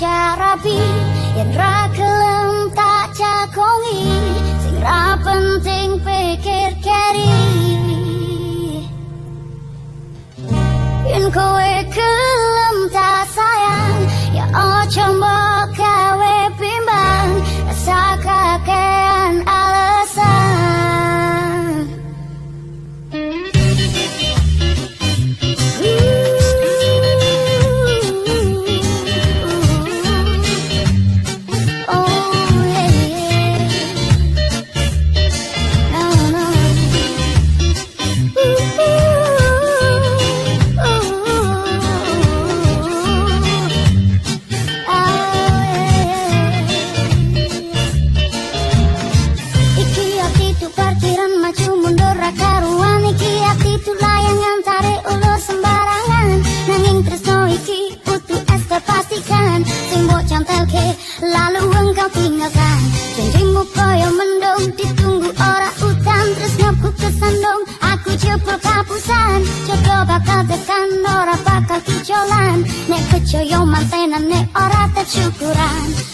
tak rapi yen ra kelem tak jagongi sing ra penting pikir keri yen kowe kelem tak sayang, ya ojo mbok gawe bimbang, rasa kakean lalu janjimu koyo mendung ditunggu ora utan terus ngaku kesandung aku jebol kapusan jodoh bakal tekan ora bakal kijolan nek kecoyo mantenan nek ora tersyukuran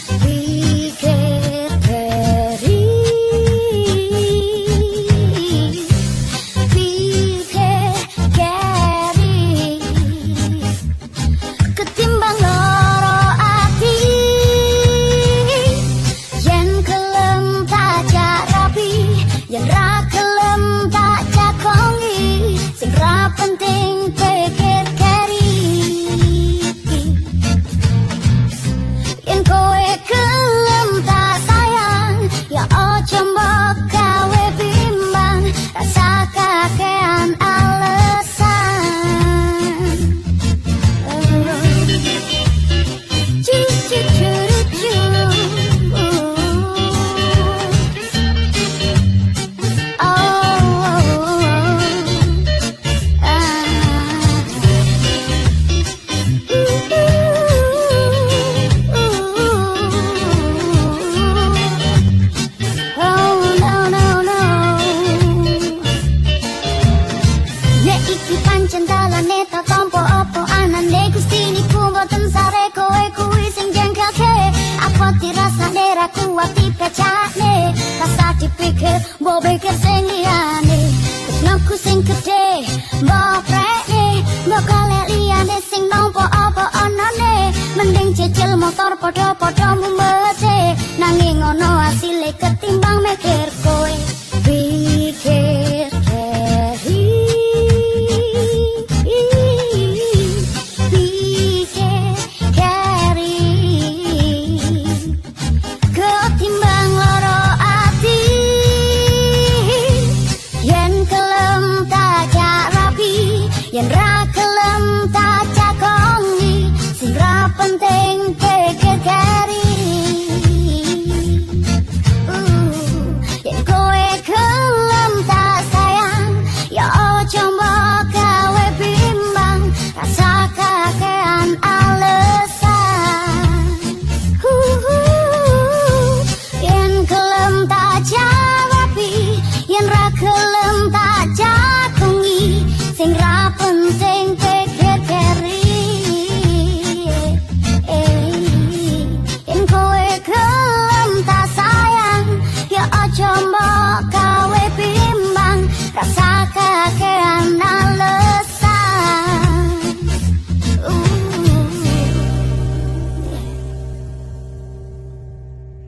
dipikir mbok pikir sing liyane tresnaku sing gedhe mbok prene mbok kalek liyane sing nampa apa anane mending cecil motor padha-padha mumbete nanging ngono asile ketimbang mikir